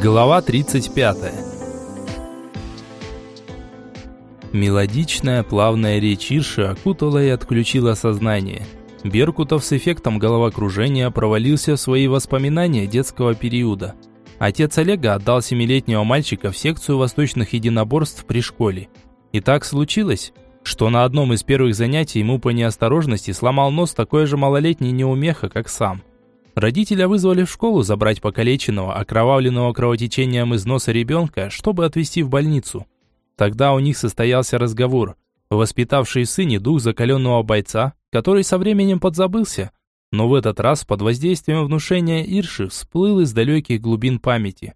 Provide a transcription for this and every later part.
Глава 35. Мелодичная, плавная речь Ирши окутала и отключила сознание. Беркутов с эффектом головокружения провалился в свои воспоминания детского периода. Отец Олега отдал семилетнего мальчика в секцию восточных единоборств при школе. И так случилось, что на одном из первых занятий ему по неосторожности сломал нос такой же малолетний неумеха, как сам – Родителя вызвали в школу забрать покалеченного, окровавленного кровотечением из носа ребенка, чтобы отвезти в больницу. Тогда у них состоялся разговор, воспитавший в сыне дух закаленного бойца, который со временем подзабылся, но в этот раз под воздействием внушения Ирши всплыл из далеких глубин памяти.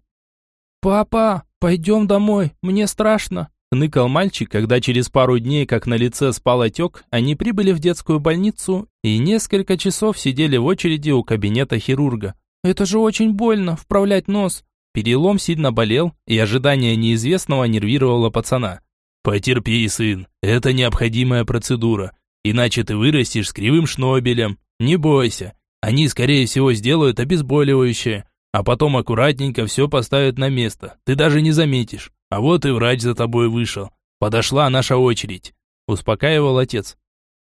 «Папа, пойдем домой, мне страшно», Хныкал мальчик, когда через пару дней, как на лице спал отек, они прибыли в детскую больницу и несколько часов сидели в очереди у кабинета хирурга. «Это же очень больно, вправлять нос». Перелом сильно болел, и ожидание неизвестного нервировало пацана. «Потерпи, сын, это необходимая процедура, иначе ты вырастешь с кривым шнобелем. Не бойся, они, скорее всего, сделают обезболивающее, а потом аккуратненько все поставят на место, ты даже не заметишь. А вот и врач за тобой вышел. Подошла наша очередь», – успокаивал отец.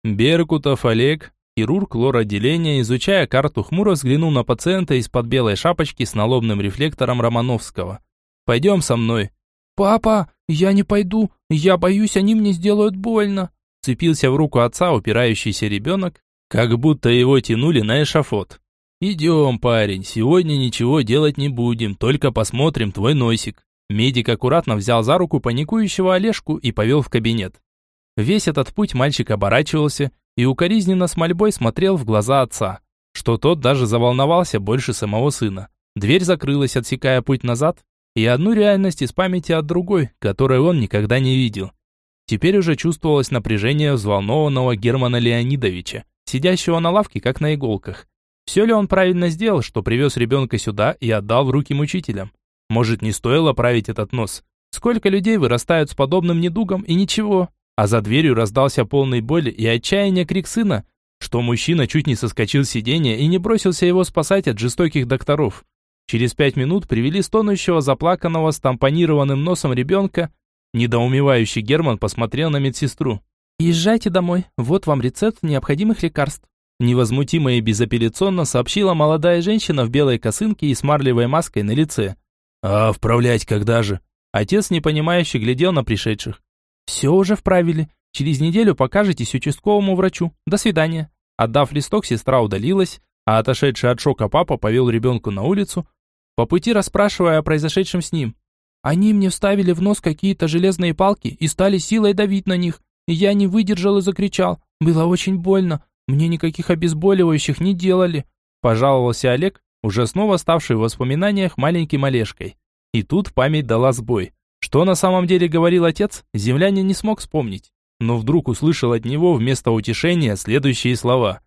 Беркутов Олег, хирург лор-отделения, изучая карту хмуро взглянул на пациента из-под белой шапочки с налобным рефлектором Романовского. «Пойдем со мной». «Папа, я не пойду, я боюсь, они мне сделают больно», цепился в руку отца упирающийся ребенок, как будто его тянули на эшафот. «Идем, парень, сегодня ничего делать не будем, только посмотрим твой носик». Медик аккуратно взял за руку паникующего Олежку и повел в кабинет. Весь этот путь мальчик оборачивался и укоризненно с мольбой смотрел в глаза отца, что тот даже заволновался больше самого сына. Дверь закрылась, отсекая путь назад, и одну реальность из памяти от другой, которой он никогда не видел. Теперь уже чувствовалось напряжение взволнованного Германа Леонидовича, сидящего на лавке, как на иголках. Все ли он правильно сделал, что привез ребенка сюда и отдал в руки мучителям? Может, не стоило править этот нос? Сколько людей вырастают с подобным недугом и ничего? А за дверью раздался полный боли и отчаяния крик сына, что мужчина чуть не соскочил с сиденья и не бросился его спасать от жестоких докторов. Через пять минут привели стонущего, заплаканного, с тампонированным носом ребенка. Недоумевающий Герман посмотрел на медсестру. «Езжайте домой, вот вам рецепт необходимых лекарств». Невозмутимо и безапелляционно сообщила молодая женщина в белой косынке и с марлевой маской на лице. «А вправлять когда же?» Отец, непонимающе, глядел на пришедших. «Все уже вправили. Через неделю покажетесь участковому врачу. До свидания». Отдав листок, сестра удалилась, а отошедший от шока папа повел ребенку на улицу, по пути расспрашивая о произошедшем с ним. «Они мне вставили в нос какие-то железные палки и стали силой давить на них. Я не выдержал и закричал. Было очень больно. Мне никаких обезболивающих не делали», пожаловался Олег, уже снова ставший в воспоминаниях маленьким Олежкой. И тут память дала сбой. Что на самом деле говорил отец, землянин не смог вспомнить. Но вдруг услышал от него вместо утешения следующие слова.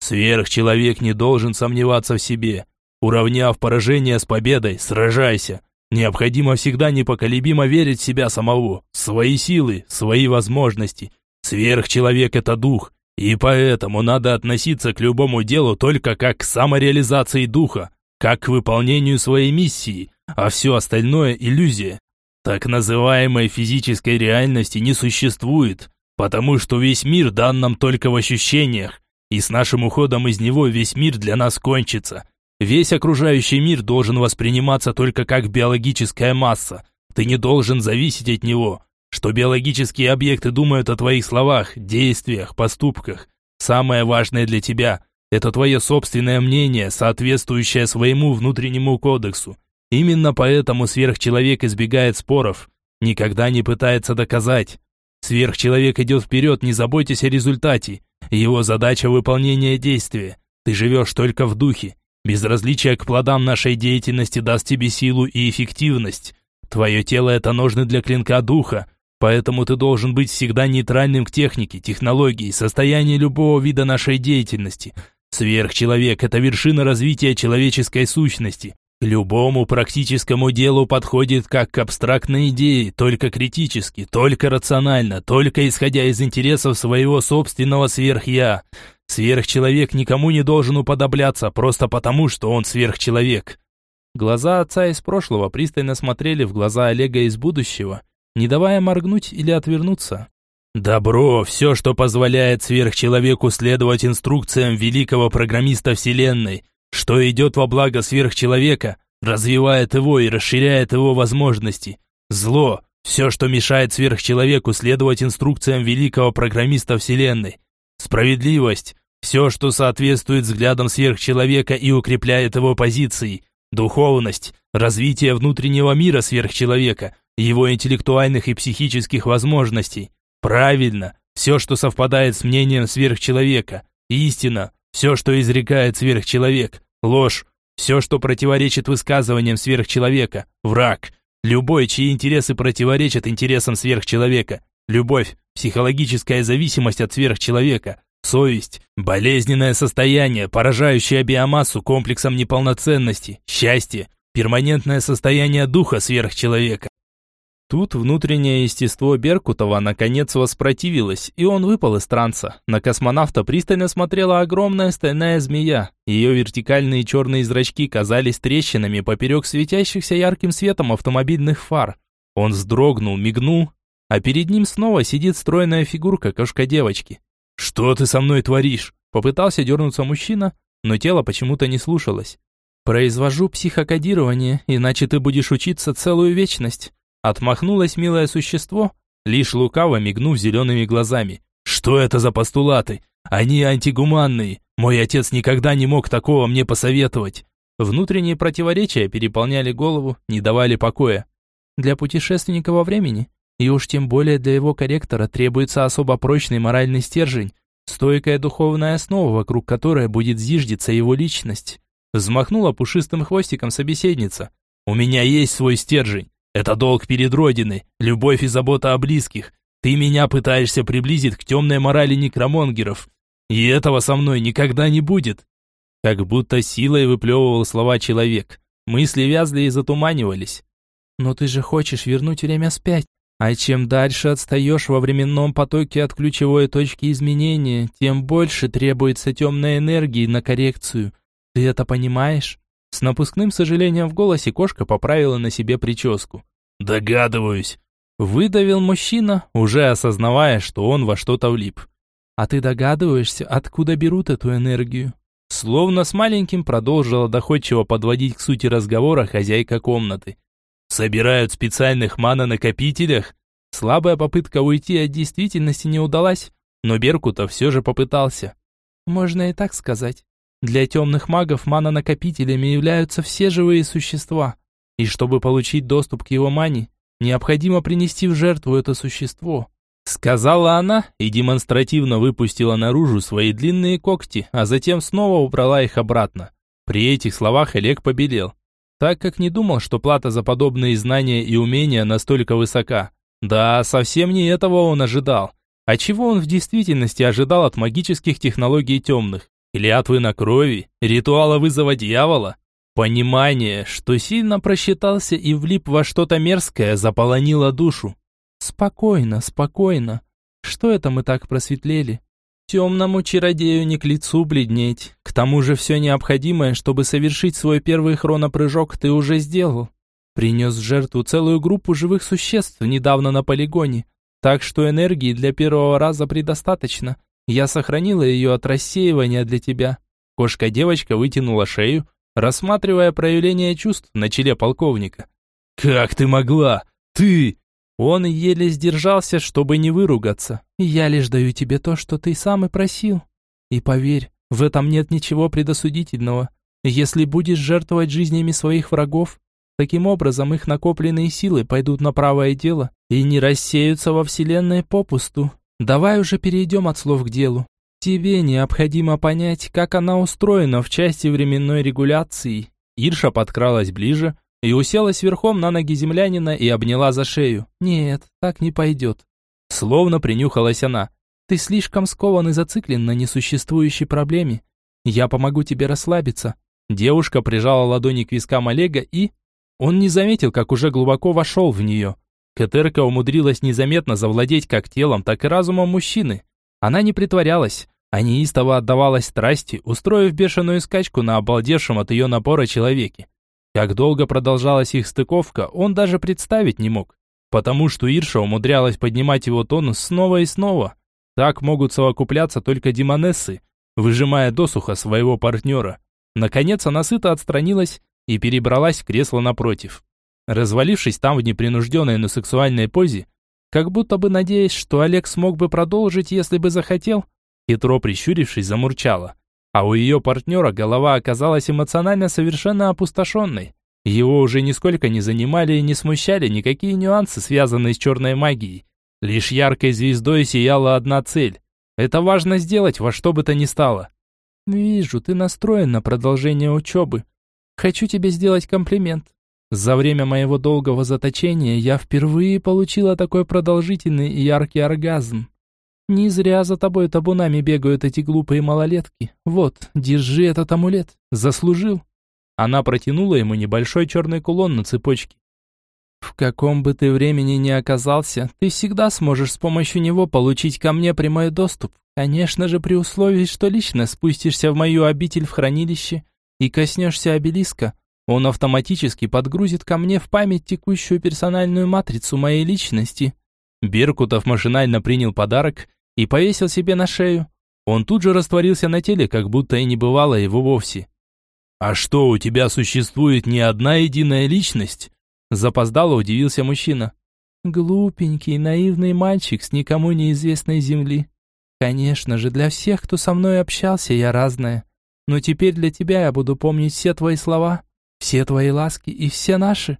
«Сверхчеловек не должен сомневаться в себе. Уравняв поражение с победой, сражайся. Необходимо всегда непоколебимо верить в себя самого, свои силы, свои возможности. Сверхчеловек – это дух, и поэтому надо относиться к любому делу только как к самореализации духа, как к выполнению своей миссии, а все остальное – иллюзия. Так называемой физической реальности не существует, потому что весь мир дан нам только в ощущениях, и с нашим уходом из него весь мир для нас кончится. Весь окружающий мир должен восприниматься только как биологическая масса. Ты не должен зависеть от него, что биологические объекты думают о твоих словах, действиях, поступках. Самое важное для тебя – это твое собственное мнение, соответствующее своему внутреннему кодексу. Именно поэтому сверхчеловек избегает споров, никогда не пытается доказать. Сверхчеловек идет вперед, не заботьтесь о результате. Его задача – выполнение действия. Ты живешь только в духе. Безразличие к плодам нашей деятельности даст тебе силу и эффективность. Твое тело – это ножны для клинка духа, Поэтому ты должен быть всегда нейтральным к технике, технологии, состоянию любого вида нашей деятельности. Сверхчеловек – это вершина развития человеческой сущности. К любому практическому делу подходит как к абстрактной идее, только критически, только рационально, только исходя из интересов своего собственного сверхя. Сверхчеловек никому не должен уподобляться, просто потому, что он сверхчеловек. Глаза отца из прошлого пристально смотрели в глаза Олега из будущего, не давая моргнуть или отвернуться. Добро, все, что позволяет сверхчеловеку следовать инструкциям великого программиста Вселенной, что идет во благо сверхчеловека, развивает его и расширяет его возможности. Зло, все, что мешает сверхчеловеку следовать инструкциям великого программиста Вселенной. Справедливость, все, что соответствует взглядам сверхчеловека и укрепляет его позиции. Духовность, развитие внутреннего мира сверхчеловека, его интеллектуальных и психических возможностей. Правильно, все, что совпадает с мнением сверхчеловека. Истина, все, что изрекает сверхчеловек. Ложь, все, что противоречит высказываниям сверхчеловека. Враг, любой, чьи интересы противоречат интересам сверхчеловека. Любовь, психологическая зависимость от сверхчеловека. Совесть, болезненное состояние, поражающее биомассу комплексом неполноценности. Счастье, перманентное состояние духа сверхчеловека. Тут внутреннее естество Беркутова наконец воспротивилось, и он выпал из транса. На космонавта пристально смотрела огромная стальная змея. Ее вертикальные черные зрачки казались трещинами поперек светящихся ярким светом автомобильных фар. Он вздрогнул, мигнул, а перед ним снова сидит стройная фигурка кошка-девочки. «Что ты со мной творишь?» Попытался дернуться мужчина, но тело почему-то не слушалось. «Произвожу психокодирование, иначе ты будешь учиться целую вечность». Отмахнулось милое существо, лишь лукаво мигнув зелеными глазами. «Что это за постулаты? Они антигуманные. Мой отец никогда не мог такого мне посоветовать». Внутренние противоречия переполняли голову, не давали покоя. Для путешественника во времени, и уж тем более для его корректора, требуется особо прочный моральный стержень, стойкая духовная основа, вокруг которой будет зиждиться его личность. Взмахнула пушистым хвостиком собеседница. «У меня есть свой стержень. Это долг перед Родиной, любовь и забота о близких. Ты меня пытаешься приблизить к темной морали некромонгеров. И этого со мной никогда не будет. Как будто силой выплевывал слова человек. Мысли вязли и затуманивались. Но ты же хочешь вернуть время спять. А чем дальше отстаешь во временном потоке от ключевой точки изменения, тем больше требуется темной энергии на коррекцию. Ты это понимаешь? С напускным сожалением в голосе кошка поправила на себе прическу. «Догадываюсь», — выдавил мужчина, уже осознавая, что он во что-то влип. «А ты догадываешься, откуда берут эту энергию?» Словно с маленьким продолжила доходчиво подводить к сути разговора хозяйка комнаты. «Собирают в специальных манонакопителях?» Слабая попытка уйти от действительности не удалась, но Беркутов все же попытался. «Можно и так сказать. Для темных магов манонакопителями являются все живые существа. И чтобы получить доступ к его мане, необходимо принести в жертву это существо. Сказала она и демонстративно выпустила наружу свои длинные когти, а затем снова убрала их обратно. При этих словах Олег побелел, так как не думал, что плата за подобные знания и умения настолько высока. Да, совсем не этого он ожидал. А чего он в действительности ожидал от магических технологий темных? Клятвы на крови? Ритуала вызова дьявола? Понимание, что сильно просчитался и влип во что-то мерзкое, заполонило душу. Спокойно, спокойно. Что это мы так просветлели? Темному чародею не к лицу бледнеть. К тому же все необходимое, чтобы совершить свой первый хронопрыжок, ты уже сделал. Принес в жертву целую группу живых существ недавно на полигоне. Так что энергии для первого раза предостаточно. Я сохранила ее от рассеивания для тебя. Кошка-девочка вытянула шею, рассматривая проявление чувств на челе полковника. «Как ты могла? Ты!» Он еле сдержался, чтобы не выругаться. «Я лишь даю тебе то, что ты сам и просил. И поверь, в этом нет ничего предосудительного. Если будешь жертвовать жизнями своих врагов, таким образом их накопленные силы пойдут на правое дело и не рассеются во вселенной попусту. Давай уже перейдем от слов к делу. Тебе необходимо понять, как она устроена в части временной регуляции. Ирша подкралась ближе и уселась верхом на ноги землянина и обняла за шею. Нет, так не пойдет. Словно принюхалась она. Ты слишком скован и зациклен на несуществующей проблеме. Я помогу тебе расслабиться. Девушка прижала ладони к вискам Олега и... Он не заметил, как уже глубоко вошел в нее. Катерка умудрилась незаметно завладеть как телом, так и разумом мужчины. Она не притворялась, а неистово отдавалась страсти, устроив бешеную скачку на обалдевшем от ее напора человеке. Как долго продолжалась их стыковка, он даже представить не мог, потому что Ирша умудрялась поднимать его тонус снова и снова. Так могут совокупляться только демонессы, выжимая досуха своего партнера. Наконец она сыто отстранилась и перебралась в кресло напротив. Развалившись там в непринужденной, но сексуальной позе, как будто бы надеясь, что Олег смог бы продолжить, если бы захотел, хитро прищурившись, замурчала. А у ее партнера голова оказалась эмоционально совершенно опустошенной. Его уже нисколько не занимали и не смущали никакие нюансы, связанные с черной магией. Лишь яркой звездой сияла одна цель. Это важно сделать во что бы то ни стало. «Вижу, ты настроен на продолжение учебы. Хочу тебе сделать комплимент. За время моего долгого заточения я впервые получила такой продолжительный и яркий оргазм. Не зря за тобой табунами бегают эти глупые малолетки. Вот, держи этот амулет. Заслужил. Она протянула ему небольшой черный кулон на цепочке. В каком бы ты времени ни оказался, ты всегда сможешь с помощью него получить ко мне прямой доступ. Конечно же, при условии, что лично спустишься в мою обитель в хранилище и коснешься обелиска, он автоматически подгрузит ко мне в память текущую персональную матрицу моей личности. Беркутов машинально принял подарок и повесил себе на шею. Он тут же растворился на теле, как будто и не бывало его вовсе. «А что, у тебя существует не одна единая личность?» Запоздало удивился мужчина. «Глупенький, наивный мальчик с никому неизвестной земли. Конечно же, для всех, кто со мной общался, я разная. Но теперь для тебя я буду помнить все твои слова, все твои ласки и все наши.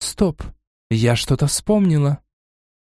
Стоп, я что-то вспомнила.